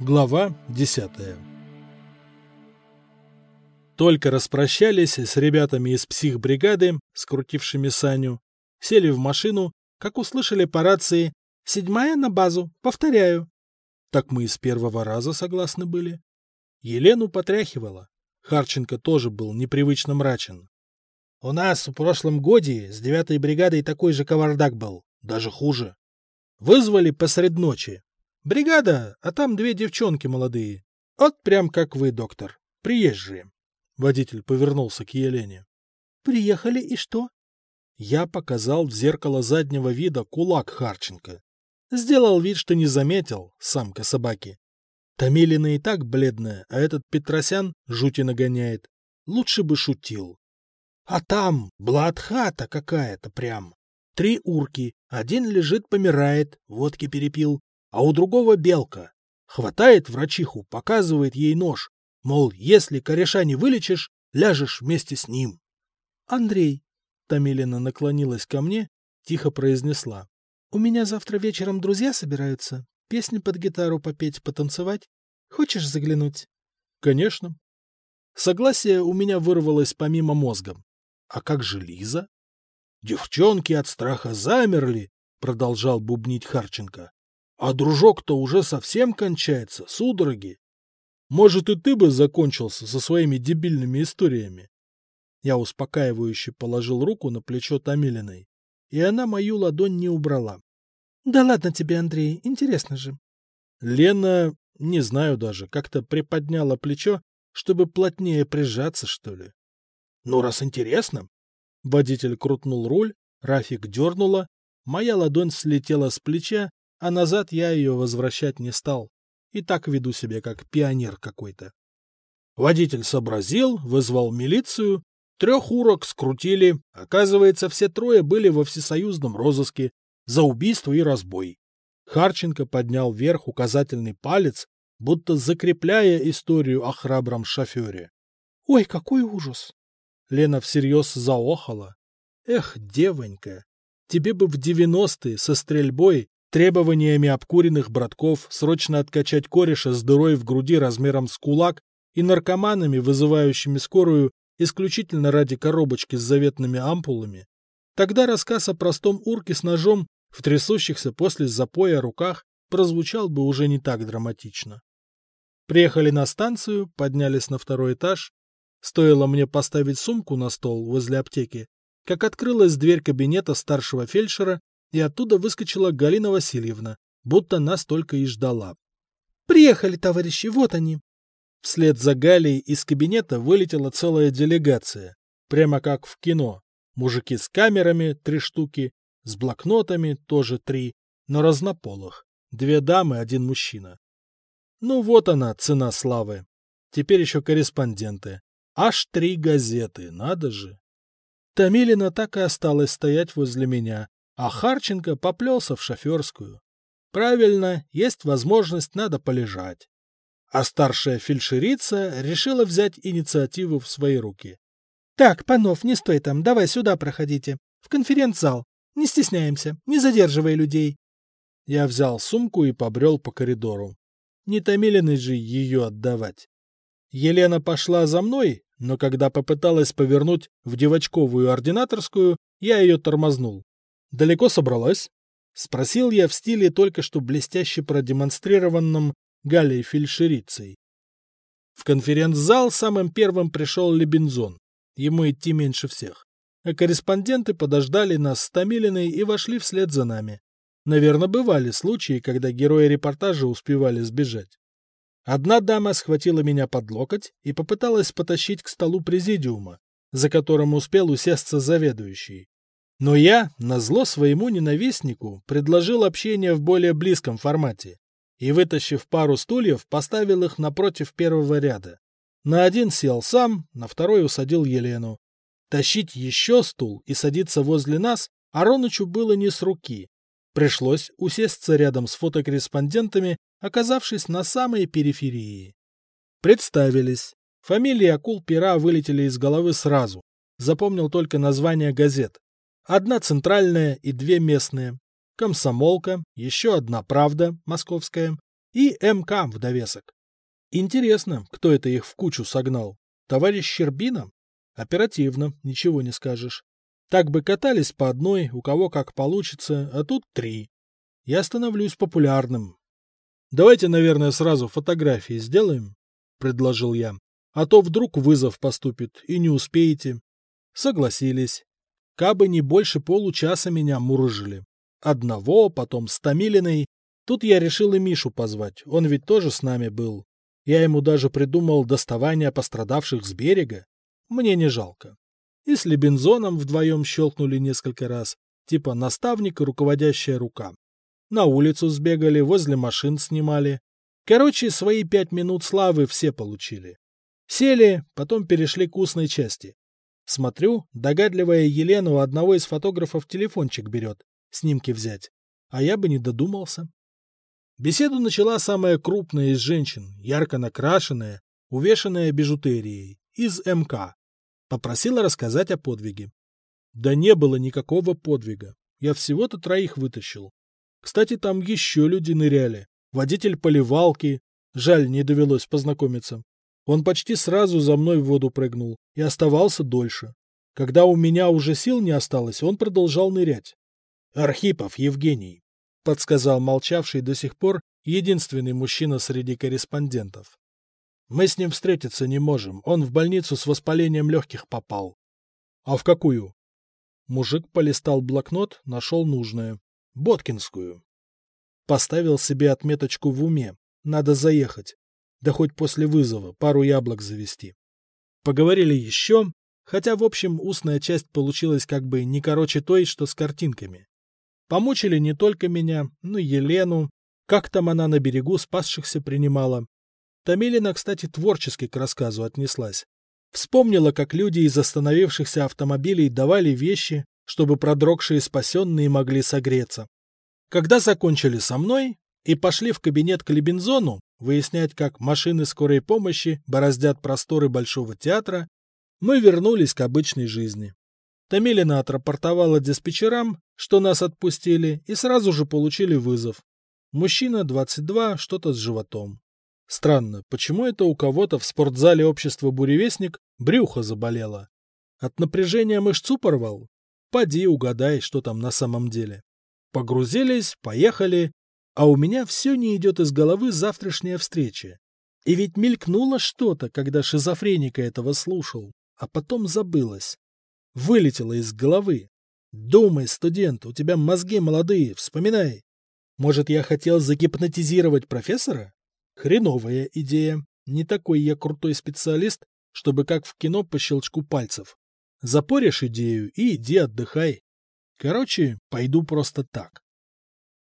Глава 10 Только распрощались с ребятами из психбригады, скрутившими Саню, сели в машину, как услышали по рации «Седьмая на базу, повторяю». Так мы и с первого раза согласны были. Елену потряхивала. Харченко тоже был непривычно мрачен. «У нас в прошлом годе с девятой бригадой такой же кавардак был, даже хуже. Вызвали посред ночи, Бригада, а там две девчонки молодые. Вот прям как вы, доктор. Приезжие. Водитель повернулся к Елене. Приехали и что? Я показал в зеркало заднего вида кулак Харченко. Сделал вид, что не заметил, самка собаки. Томилина и так бледная, а этот Петросян жути нагоняет. Лучше бы шутил. А там бладхата какая-то прям. Три урки, один лежит, помирает, водки перепил, а у другого белка. Хватает врачиху, показывает ей нож, мол, если кореша не вылечишь, ляжешь вместе с ним. — Андрей, — Томилина наклонилась ко мне, тихо произнесла, — у меня завтра вечером друзья собираются, песни под гитару попеть, потанцевать. Хочешь заглянуть? — Конечно. Согласие у меня вырвалось помимо мозга. А как же Лиза? Девчонки от страха замерли, продолжал бубнить Харченко. А дружок-то уже совсем кончается, судороги. Может, и ты бы закончился со своими дебильными историями. Я успокаивающе положил руку на плечо Томилиной, и она мою ладонь не убрала. — Да ладно тебе, Андрей, интересно же. Лена, не знаю даже, как-то приподняла плечо, чтобы плотнее прижаться, что ли. — Ну, раз интересно. Водитель крутнул руль, Рафик дернула, моя ладонь слетела с плеча, а назад я ее возвращать не стал. И так веду себя, как пионер какой-то. Водитель сообразил, вызвал милицию, трех урок скрутили. Оказывается, все трое были во всесоюзном розыске за убийство и разбой. Харченко поднял вверх указательный палец, будто закрепляя историю о храбром шофере. — Ой, какой ужас! Лена всерьез заохала. — Эх, девонька, тебе бы в девяностые со стрельбой требованиями обкуренных братков срочно откачать кореша с дырой в груди размером с кулак и наркоманами, вызывающими скорую исключительно ради коробочки с заветными ампулами, тогда рассказ о простом урке с ножом в трясущихся после запоя руках прозвучал бы уже не так драматично. Приехали на станцию, поднялись на второй этаж. Стоило мне поставить сумку на стол возле аптеки, как открылась дверь кабинета старшего фельдшера и оттуда выскочила Галина Васильевна, будто нас только и ждала. «Приехали, товарищи, вот они!» Вслед за Галей из кабинета вылетела целая делегация, прямо как в кино. Мужики с камерами, три штуки, с блокнотами, тоже три, но разнополых. Две дамы, один мужчина. Ну вот она, цена славы. Теперь еще корреспонденты. Аж три газеты, надо же. Тамилина так и осталась стоять возле меня, а Харченко поплелся в шоферскую. Правильно, есть возможность, надо полежать. А старшая фельдшерица решила взять инициативу в свои руки. — Так, Панов, не стой там, давай сюда проходите. В конференц-зал. Не стесняемся, не задерживай людей. Я взял сумку и побрел по коридору. Не Томилиной же ее отдавать. Елена пошла за мной, но когда попыталась повернуть в девочковую ординаторскую, я ее тормознул. «Далеко собралась?» — спросил я в стиле только что блестяще продемонстрированном Галей фельдшерицей. В конференц-зал самым первым пришел Лебензон. Ему идти меньше всех. А корреспонденты подождали нас с Томилиной и вошли вслед за нами. Наверное, бывали случаи, когда герои репортажа успевали сбежать. Одна дама схватила меня под локоть и попыталась потащить к столу президиума, за которым успел усесться заведующий. Но я, назло своему ненавистнику, предложил общение в более близком формате и, вытащив пару стульев, поставил их напротив первого ряда. На один сел сам, на второй усадил Елену. Тащить еще стул и садиться возле нас Аронычу было не с руки. Пришлось усесться рядом с фотокорреспондентами, оказавшись на самой периферии. Представились. Фамилии акул-пера вылетели из головы сразу. Запомнил только название газет. Одна центральная и две местные. Комсомолка, еще одна правда, московская, И МК в довесок. Интересно, кто это их в кучу согнал? Товарищ Щербина? Оперативно, ничего не скажешь. Так бы катались по одной, у кого как получится, а тут три. Я становлюсь популярным. Давайте, наверное, сразу фотографии сделаем, предложил я. А то вдруг вызов поступит, и не успеете. Согласились. Кабы не больше получаса меня мурыжили. Одного, потом с Томилиной. Тут я решил и Мишу позвать, он ведь тоже с нами был. Я ему даже придумал доставание пострадавших с берега. Мне не жалко. И с Лебензоном вдвоем щелкнули несколько раз, типа наставник и руководящая рука. На улицу сбегали, возле машин снимали. Короче, свои пять минут славы все получили. Сели, потом перешли к устной части. Смотрю, догадливая Елена у одного из фотографов телефончик берет, снимки взять. А я бы не додумался. Беседу начала самая крупная из женщин, ярко накрашенная, увешанная бижутерией, из МК. Попросила рассказать о подвиге. Да не было никакого подвига. Я всего-то троих вытащил. Кстати, там еще люди ныряли. Водитель поливалки. Жаль, не довелось познакомиться. Он почти сразу за мной в воду прыгнул и оставался дольше. Когда у меня уже сил не осталось, он продолжал нырять. Архипов Евгений, подсказал молчавший до сих пор единственный мужчина среди корреспондентов. Мы с ним встретиться не можем, он в больницу с воспалением легких попал. А в какую? Мужик полистал блокнот, нашел нужное. Боткинскую. Поставил себе отметочку в уме. Надо заехать. Да хоть после вызова, пару яблок завести. Поговорили еще, хотя, в общем, устная часть получилась как бы не короче той, что с картинками. Помучили не только меня, но и Елену. Как там она на берегу спасшихся принимала. Томилина, кстати, творчески к рассказу отнеслась. Вспомнила, как люди из остановившихся автомобилей давали вещи, чтобы продрогшие спасенные могли согреться. Когда закончили со мной и пошли в кабинет к Лебензону выяснять, как машины скорой помощи бороздят просторы Большого театра, мы вернулись к обычной жизни. Томилина отрапортовала диспетчерам, что нас отпустили, и сразу же получили вызов. Мужчина 22, что-то с животом. Странно, почему это у кого-то в спортзале общества «Буревестник» брюхо заболело? От напряжения мышцу порвал? Поди угадай, что там на самом деле. Погрузились, поехали, а у меня все не идет из головы завтрашняя встреча. И ведь мелькнуло что-то, когда шизофреника этого слушал, а потом забылось. Вылетело из головы. Думай, студент, у тебя мозги молодые, вспоминай. Может, я хотел загипнотизировать профессора? Хреновая идея. Не такой я крутой специалист, чтобы как в кино по щелчку пальцев. Запоришь идею и иди отдыхай. Короче, пойду просто так.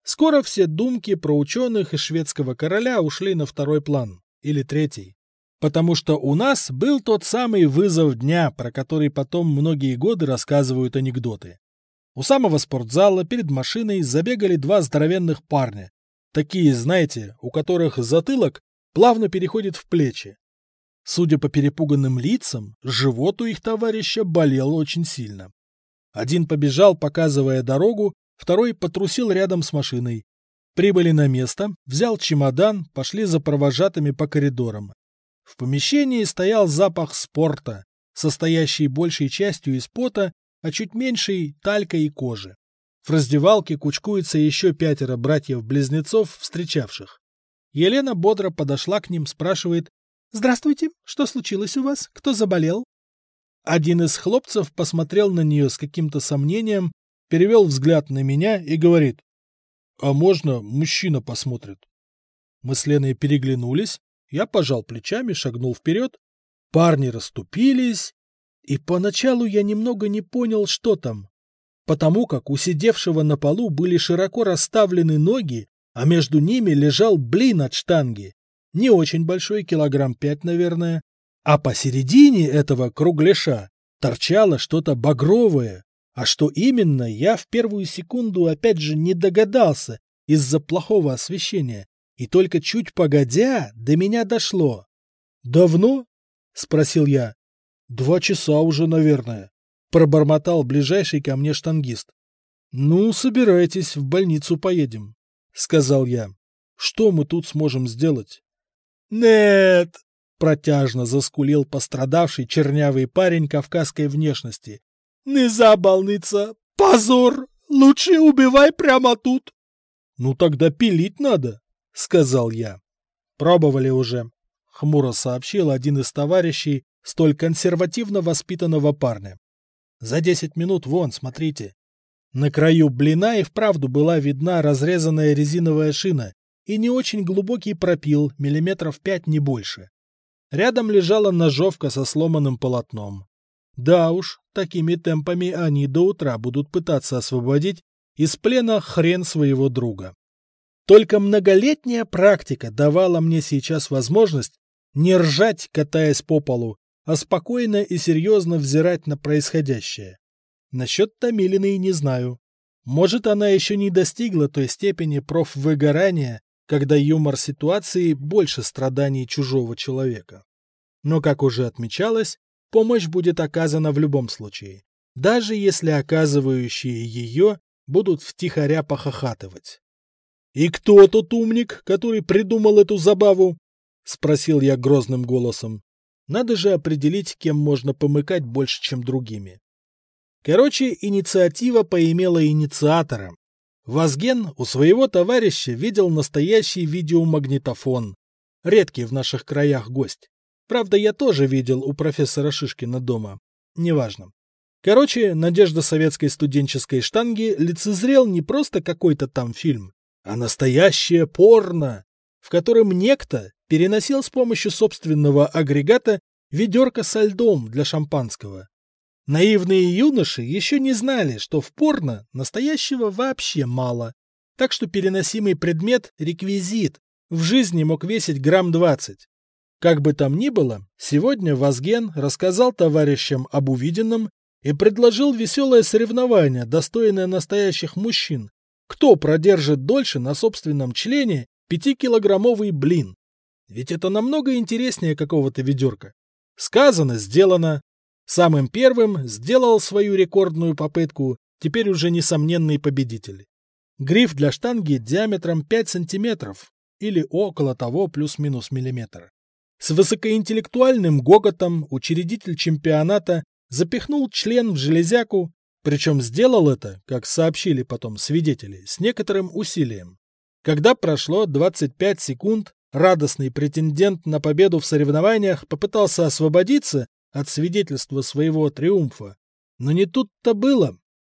Скоро все думки про ученых и шведского короля ушли на второй план, или третий. Потому что у нас был тот самый вызов дня, про который потом многие годы рассказывают анекдоты. У самого спортзала перед машиной забегали два здоровенных парня. Такие, знаете, у которых затылок плавно переходит в плечи. Судя по перепуганным лицам, живот у их товарища болел очень сильно. Один побежал, показывая дорогу, второй потрусил рядом с машиной. Прибыли на место, взял чемодан, пошли за провожатыми по коридорам. В помещении стоял запах спорта, состоящий большей частью из пота, а чуть меньшей – талька и кожи. В раздевалке кучкуется еще пятеро братьев-близнецов, встречавших. Елена бодро подошла к ним, спрашивает, «Здравствуйте, что случилось у вас? Кто заболел?» Один из хлопцев посмотрел на нее с каким-то сомнением, перевел взгляд на меня и говорит, «А можно мужчина посмотрит?» Мы с Леной переглянулись, я пожал плечами, шагнул вперед. Парни расступились, и поначалу я немного не понял, что там, потому как у сидевшего на полу были широко расставлены ноги, а между ними лежал блин от штанги не очень большой, килограмм пять, наверное, а посередине этого кругляша торчало что-то багровое, а что именно, я в первую секунду опять же не догадался из-за плохого освещения, и только чуть погодя до меня дошло. «Давно?» — спросил я. «Два часа уже, наверное», — пробормотал ближайший ко мне штангист. «Ну, собирайтесь, в больницу поедем», — сказал я. Что мы тут сможем сделать? Нет, протяжно заскулил пострадавший чернявый парень кавказской внешности. Не заболниться! Позор! Лучше убивай прямо тут! Ну тогда пилить надо, сказал я. Пробовали уже, хмуро сообщил один из товарищей столь консервативно воспитанного парня. За десять минут вон, смотрите. На краю блина и вправду была видна разрезанная резиновая шина и не очень глубокий пропил, миллиметров пять не больше. Рядом лежала ножовка со сломанным полотном. Да уж, такими темпами они до утра будут пытаться освободить из плена хрен своего друга. Только многолетняя практика давала мне сейчас возможность не ржать, катаясь по полу, а спокойно и серьезно взирать на происходящее. Насчет Томилиной не знаю. Может, она еще не достигла той степени профвыгорания, когда юмор ситуации больше страданий чужого человека. Но, как уже отмечалось, помощь будет оказана в любом случае, даже если оказывающие ее будут втихаря похохатывать. «И кто тот умник, который придумал эту забаву?» — спросил я грозным голосом. Надо же определить, кем можно помыкать больше, чем другими. Короче, инициатива поимела инициатора. Вазген у своего товарища видел настоящий видеомагнитофон. Редкий в наших краях гость. Правда, я тоже видел у профессора Шишкина дома. Неважно. Короче, надежда советской студенческой штанги лицезрел не просто какой-то там фильм, а настоящее порно, в котором некто переносил с помощью собственного агрегата ведерко со льдом для шампанского. Наивные юноши еще не знали, что в порно настоящего вообще мало, так что переносимый предмет – реквизит, в жизни мог весить грамм двадцать. Как бы там ни было, сегодня Вазген рассказал товарищам об увиденном и предложил веселое соревнование, достойное настоящих мужчин. Кто продержит дольше на собственном члене пятикилограммовый блин? Ведь это намного интереснее какого-то ведерка. Сказано, сделано. Самым первым сделал свою рекордную попытку теперь уже несомненный победитель. Гриф для штанги диаметром 5 сантиметров или около того плюс-минус миллиметра. С высокоинтеллектуальным гоготом учредитель чемпионата запихнул член в железяку, причем сделал это, как сообщили потом свидетели, с некоторым усилием. Когда прошло 25 секунд, радостный претендент на победу в соревнованиях попытался освободиться от свидетельства своего триумфа. Но не тут-то было.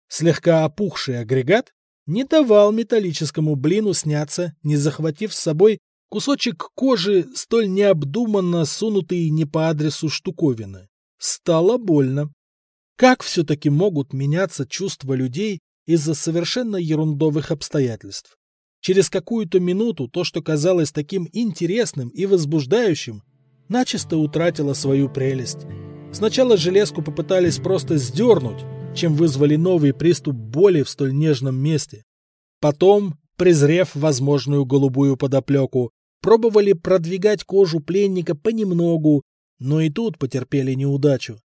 Слегка опухший агрегат не давал металлическому блину сняться, не захватив с собой кусочек кожи, столь необдуманно сунутый не по адресу штуковины. Стало больно. Как все-таки могут меняться чувства людей из-за совершенно ерундовых обстоятельств? Через какую-то минуту то, что казалось таким интересным и возбуждающим, начисто утратило свою прелесть. Сначала железку попытались просто сдернуть, чем вызвали новый приступ боли в столь нежном месте. Потом, презрев возможную голубую подоплеку, пробовали продвигать кожу пленника понемногу, но и тут потерпели неудачу.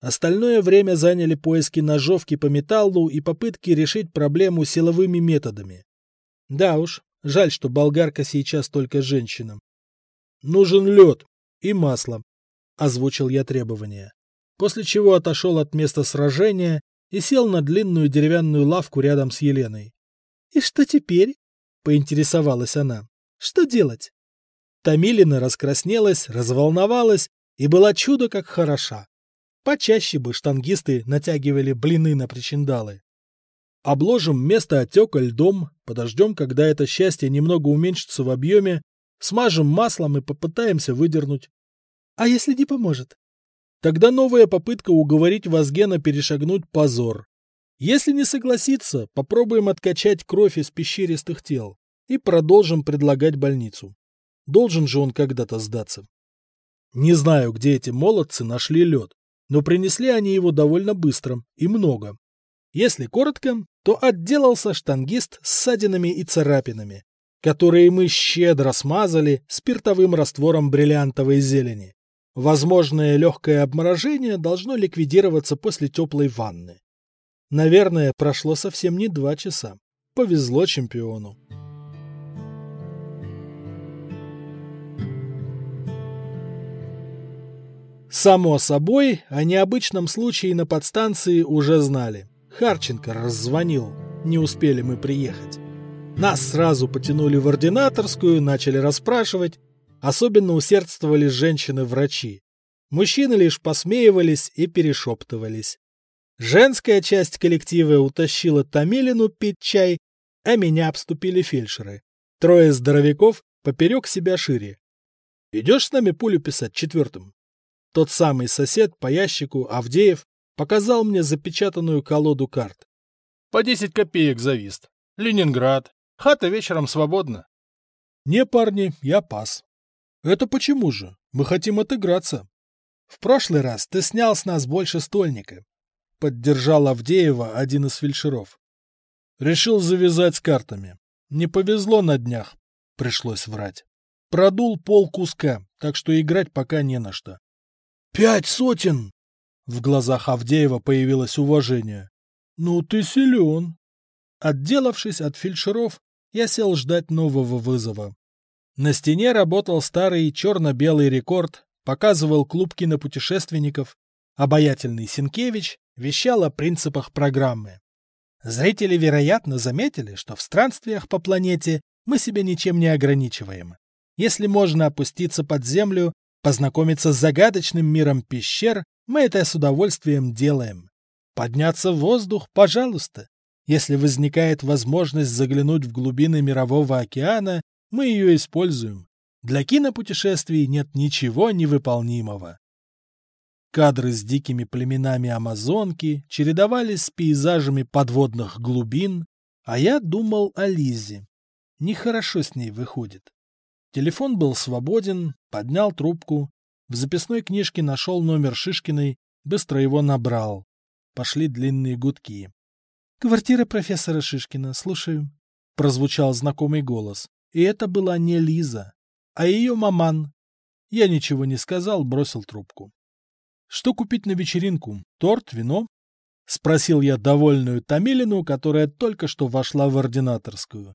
Остальное время заняли поиски ножовки по металлу и попытки решить проблему силовыми методами. Да уж, жаль, что болгарка сейчас только женщинам. Нужен лед и масло, озвучил я требования. После чего отошел от места сражения и сел на длинную деревянную лавку рядом с Еленой. — И что теперь? — поинтересовалась она. — Что делать? Томилина раскраснелась, разволновалась и была чудо как хороша. Почаще бы штангисты натягивали блины на причиндалы. Обложим место отека льдом, подождем, когда это счастье немного уменьшится в объеме, смажем маслом и попытаемся выдернуть. А если не поможет? Тогда новая попытка уговорить Вазгена перешагнуть позор. Если не согласится, попробуем откачать кровь из пещеристых тел и продолжим предлагать больницу. Должен же он когда-то сдаться. Не знаю, где эти молодцы нашли лед, но принесли они его довольно быстро и много. Если коротко, то отделался штангист с ссадинами и царапинами, которые мы щедро смазали спиртовым раствором бриллиантовой зелени. Возможное легкое обморожение должно ликвидироваться после теплой ванны. Наверное, прошло совсем не два часа. Повезло чемпиону. Само собой, о необычном случае на подстанции уже знали. Харченко раззвонил. Не успели мы приехать. Нас сразу потянули в ординаторскую, начали расспрашивать. Особенно усердствовали женщины-врачи. Мужчины лишь посмеивались и перешептывались. Женская часть коллектива утащила Томилину пить чай, а меня обступили фельдшеры. Трое здоровяков поперек себя шире. «Идешь с нами пулю писать четвертым?» Тот самый сосед по ящику, Авдеев, показал мне запечатанную колоду карт. «По десять копеек завист. Ленинград. Хата вечером свободна». «Не, парни, я пас». «Это почему же? Мы хотим отыграться». «В прошлый раз ты снял с нас больше стольника», — поддержал Авдеева один из фельдшеров. Решил завязать с картами. Не повезло на днях, пришлось врать. Продул пол куска, так что играть пока не на что. Пять сотен! В глазах Авдеева появилось уважение. Ну ты силен. Отделавшись от фельдшеров, я сел ждать нового вызова. На стене работал старый черно-белый рекорд, показывал клуб кинопутешественников. Обаятельный Синкевич вещал о принципах программы. Зрители, вероятно, заметили, что в странствиях по планете мы себя ничем не ограничиваем. Если можно опуститься под землю Познакомиться с загадочным миром пещер мы это с удовольствием делаем. Подняться в воздух, пожалуйста. Если возникает возможность заглянуть в глубины мирового океана, мы ее используем. Для кинопутешествий нет ничего невыполнимого. Кадры с дикими племенами Амазонки чередовались с пейзажами подводных глубин, а я думал о Лизе. Нехорошо с ней выходит. Телефон был свободен, поднял трубку. В записной книжке нашел номер Шишкиной, быстро его набрал. Пошли длинные гудки. «Квартира профессора Шишкина, слушаю», — прозвучал знакомый голос. И это была не Лиза, а ее маман. Я ничего не сказал, бросил трубку. «Что купить на вечеринку? Торт, вино?» — спросил я довольную Томилину, которая только что вошла в ординаторскую.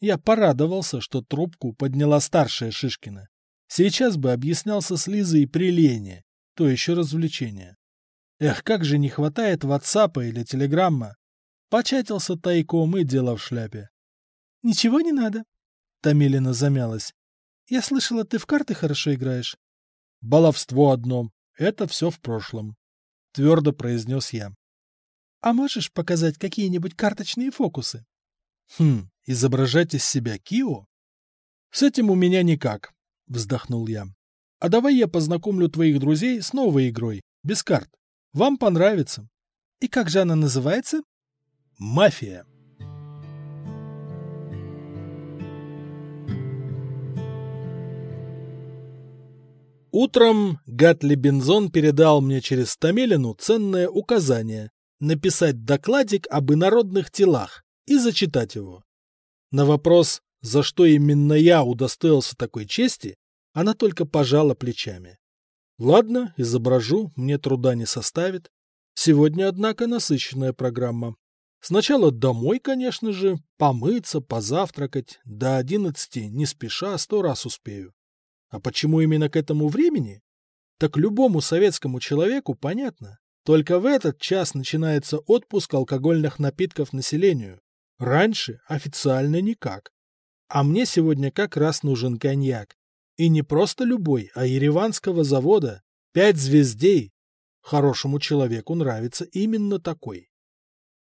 Я порадовался, что трубку подняла старшая Шишкина. Сейчас бы объяснялся с Лизой при Лене, то еще развлечение. Эх, как же не хватает ватсапа или телеграмма. Початился тайком и дело в шляпе. — Ничего не надо. Томилина замялась. — Я слышала, ты в карты хорошо играешь. — Баловство одно. Это все в прошлом. Твердо произнес я. — А можешь показать какие-нибудь карточные фокусы? Хм, изображать из себя Кио? С этим у меня никак, вздохнул я. А давай я познакомлю твоих друзей с новой игрой, без карт. Вам понравится. И как же она называется? Мафия. Утром Гатли Бензон передал мне через Томелину ценное указание написать докладик об инородных телах, и зачитать его. На вопрос, за что именно я удостоился такой чести, она только пожала плечами. Ладно, изображу, мне труда не составит. Сегодня, однако, насыщенная программа. Сначала домой, конечно же, помыться, позавтракать. До одиннадцати, не спеша, сто раз успею. А почему именно к этому времени? Так любому советскому человеку понятно. Только в этот час начинается отпуск алкогольных напитков населению. Раньше официально никак. А мне сегодня как раз нужен коньяк. И не просто любой, а ереванского завода. Пять звездей. Хорошему человеку нравится именно такой.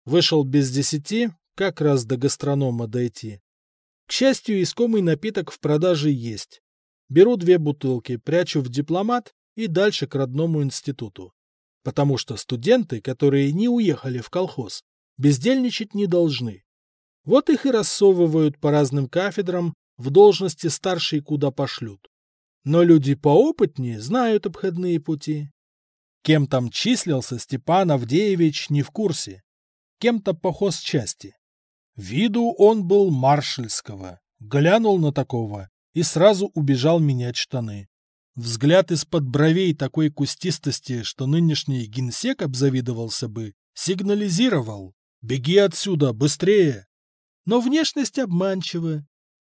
Вышел без десяти, как раз до гастронома дойти. К счастью, искомый напиток в продаже есть. Беру две бутылки, прячу в дипломат и дальше к родному институту. Потому что студенты, которые не уехали в колхоз, бездельничать не должны. Вот их и рассовывают по разным кафедрам, в должности старшие куда пошлют. Но люди поопытнее знают обходные пути. Кем там числился Степан Авдеевич не в курсе. Кем-то по хозчасти. Виду он был маршальского. Глянул на такого и сразу убежал менять штаны. Взгляд из-под бровей такой кустистости, что нынешний генсек обзавидовался бы, сигнализировал «Беги отсюда, быстрее!» но внешность обманчива.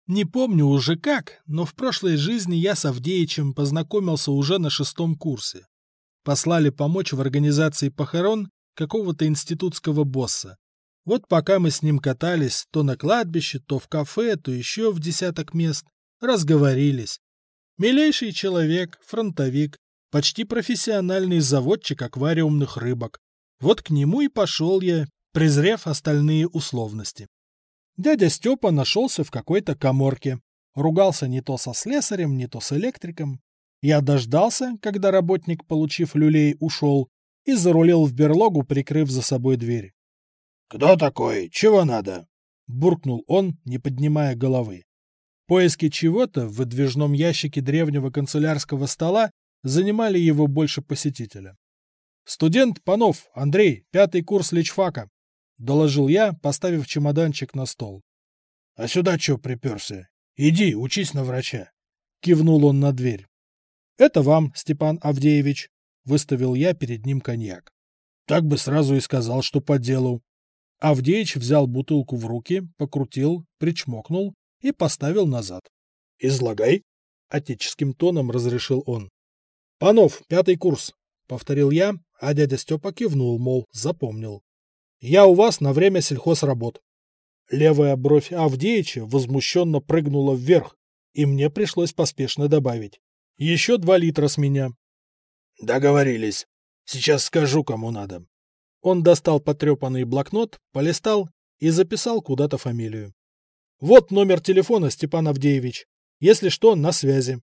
Не помню уже как, но в прошлой жизни я с Авдеичем познакомился уже на шестом курсе. послали помочь в организации похорон какого-то институтского босса. Вот пока мы с ним катались то на кладбище, то в кафе, то еще в десяток мест, разговорились. Милейший человек, фронтовик, почти профессиональный заводчик аквариумных рыбок. Вот к нему и пошел я, презрев остальные условности. Дядя Степа нашелся в какой-то коморке. Ругался не то со слесарем, не то с электриком. Я дождался, когда работник, получив люлей, ушел, и зарулил в берлогу, прикрыв за собой дверь. «Кто такой? Чего надо?» — буркнул он, не поднимая головы. Поиски чего-то в выдвижном ящике древнего канцелярского стола занимали его больше посетителя. «Студент Панов, Андрей, пятый курс личфака», — доложил я, поставив чемоданчик на стол. «А сюда чё приперся? Иди, учись на врача», — кивнул он на дверь. «Это вам, Степан Авдеевич», — выставил я перед ним коньяк. Так бы сразу и сказал, что по делу. Авдеич взял бутылку в руки, покрутил, причмокнул и поставил назад. «Излагай», — отеческим тоном разрешил он. «Панов, пятый курс», — повторил я, а дядя Степа кивнул, мол, запомнил. «Я у вас на время сельхозработ». Левая бровь Авдеича возмущенно прыгнула вверх, и мне пришлось поспешно добавить. Еще два литра с меня. Договорились. Сейчас скажу, кому надо. Он достал потрепанный блокнот, полистал и записал куда-то фамилию. Вот номер телефона, Степан Авдеевич. Если что, на связи.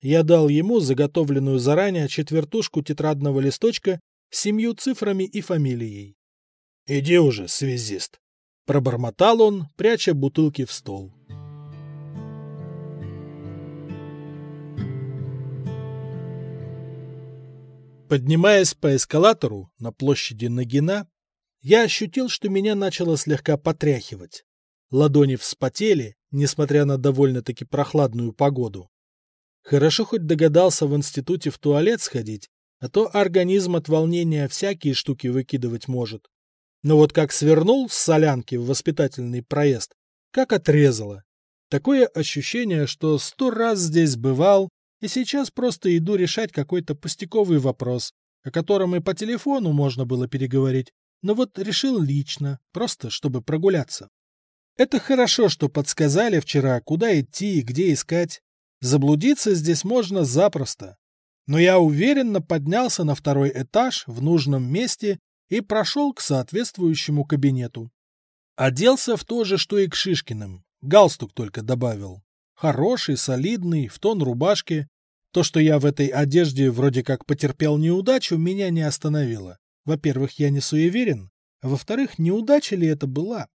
Я дал ему заготовленную заранее четвертушку тетрадного листочка с семью цифрами и фамилией. «Иди уже, связист!» Пробормотал он, пряча бутылки в стол. Поднимаясь по эскалатору на площади Нагина, я ощутил, что меня начало слегка потряхивать. Ладони вспотели, несмотря на довольно-таки прохладную погоду. Хорошо хоть догадался в институте в туалет сходить, а то организм от волнения всякие штуки выкидывать может. Но вот как свернул с солянки в воспитательный проезд, как отрезало. Такое ощущение, что сто раз здесь бывал и сейчас просто иду решать какой-то пустяковый вопрос, о котором и по телефону можно было переговорить, но вот решил лично, просто чтобы прогуляться. Это хорошо, что подсказали вчера, куда идти и где искать. Заблудиться здесь можно запросто. Но я уверенно поднялся на второй этаж в нужном месте и прошел к соответствующему кабинету. Оделся в то же, что и к Шишкиным. Галстук только добавил. Хороший, солидный, в тон рубашки, то, что я в этой одежде вроде как потерпел неудачу, меня не остановило. Во-первых, я не суеверен, во-вторых, неудача ли это была?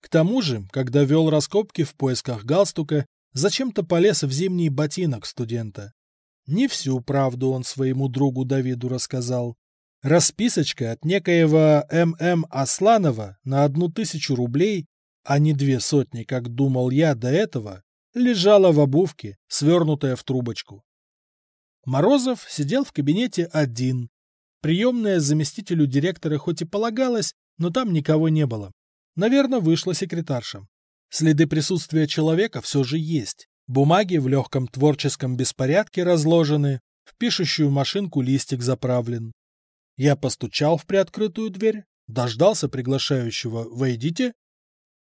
К тому же, когда вел раскопки в поисках галстука, зачем-то полез в зимний ботинок студента. Не всю правду он своему другу Давиду рассказал. Расписочка от некоего М.М. Асланова на одну тысячу рублей, а не две сотни, как думал я до этого, лежала в обувке, свернутая в трубочку. Морозов сидел в кабинете один. Приемная заместителю директора хоть и полагалась, но там никого не было. Наверное, вышла секретарша. Следы присутствия человека все же есть. Бумаги в легком творческом беспорядке разложены, в пишущую машинку листик заправлен. Я постучал в приоткрытую дверь, дождался приглашающего «Войдите».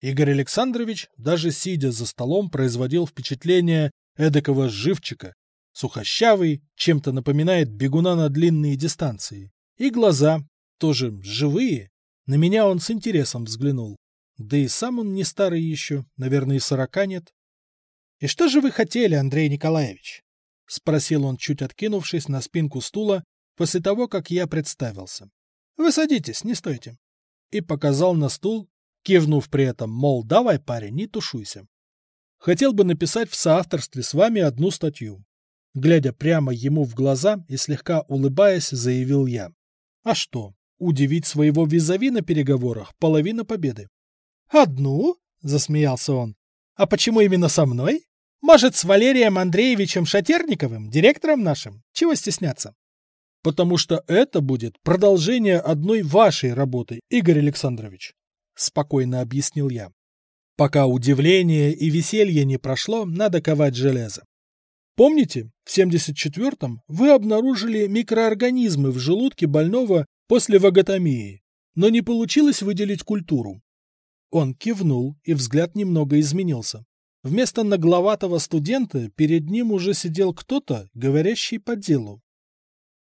Игорь Александрович, даже сидя за столом, производил впечатление эдакого живчика, Сухощавый, чем-то напоминает бегуна на длинные дистанции. И глаза, тоже живые. На меня он с интересом взглянул. Да и сам он не старый еще, наверное, и сорока нет. — И что же вы хотели, Андрей Николаевич? — спросил он, чуть откинувшись на спинку стула, после того, как я представился. — Вы садитесь, не стойте. И показал на стул, кивнув при этом, мол, давай, парень, не тушуйся. Хотел бы написать в соавторстве с вами одну статью. Глядя прямо ему в глаза и слегка улыбаясь, заявил я. А что, удивить своего визави на переговорах – половина победы. «Одну?» – засмеялся он. «А почему именно со мной? Может, с Валерием Андреевичем Шатерниковым, директором нашим? Чего стесняться?» «Потому что это будет продолжение одной вашей работы, Игорь Александрович», – спокойно объяснил я. «Пока удивление и веселье не прошло, надо ковать железо. Помните, в 74-м вы обнаружили микроорганизмы в желудке больного после ваготомии, но не получилось выделить культуру. Он кивнул, и взгляд немного изменился. Вместо нагловатого студента перед ним уже сидел кто-то, говорящий по делу.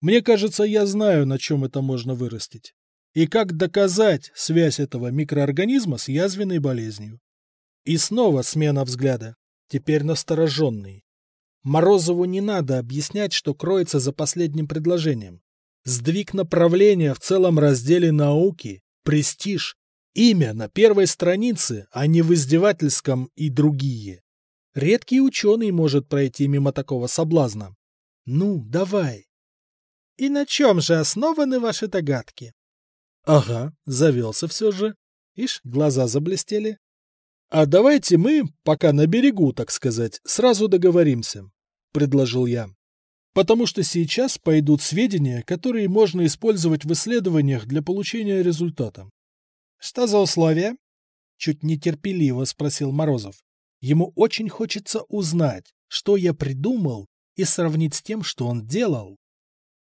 Мне кажется, я знаю, на чем это можно вырастить. И как доказать связь этого микроорганизма с язвенной болезнью. И снова смена взгляда, теперь настороженный. Морозову не надо объяснять, что кроется за последним предложением. Сдвиг направления в целом разделе науки, престиж, имя на первой странице, а не в издевательском и другие. Редкий ученый может пройти мимо такого соблазна. Ну, давай. И на чем же основаны ваши догадки? Ага, завелся все же. Ишь, глаза заблестели. А давайте мы, пока на берегу, так сказать, сразу договоримся, предложил я. Потому что сейчас пойдут сведения, которые можно использовать в исследованиях для получения результата. Что за условия? Чуть нетерпеливо спросил Морозов. Ему очень хочется узнать, что я придумал, и сравнить с тем, что он делал.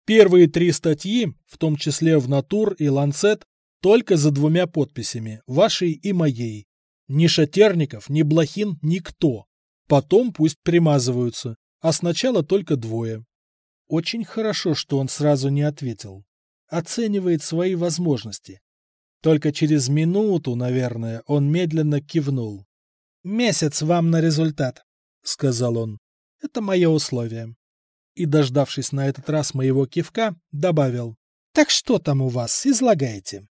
Первые три статьи, в том числе в «Натур» и «Ланцет», только за двумя подписями, вашей и моей. Ни Шатерников, ни Блохин, никто. Потом пусть примазываются, а сначала только двое. Очень хорошо, что он сразу не ответил. Оценивает свои возможности. Только через минуту, наверное, он медленно кивнул. «Месяц вам на результат», — сказал он. «Это мое условие» и, дождавшись на этот раз моего кивка, добавил. «Так что там у вас? Излагайте».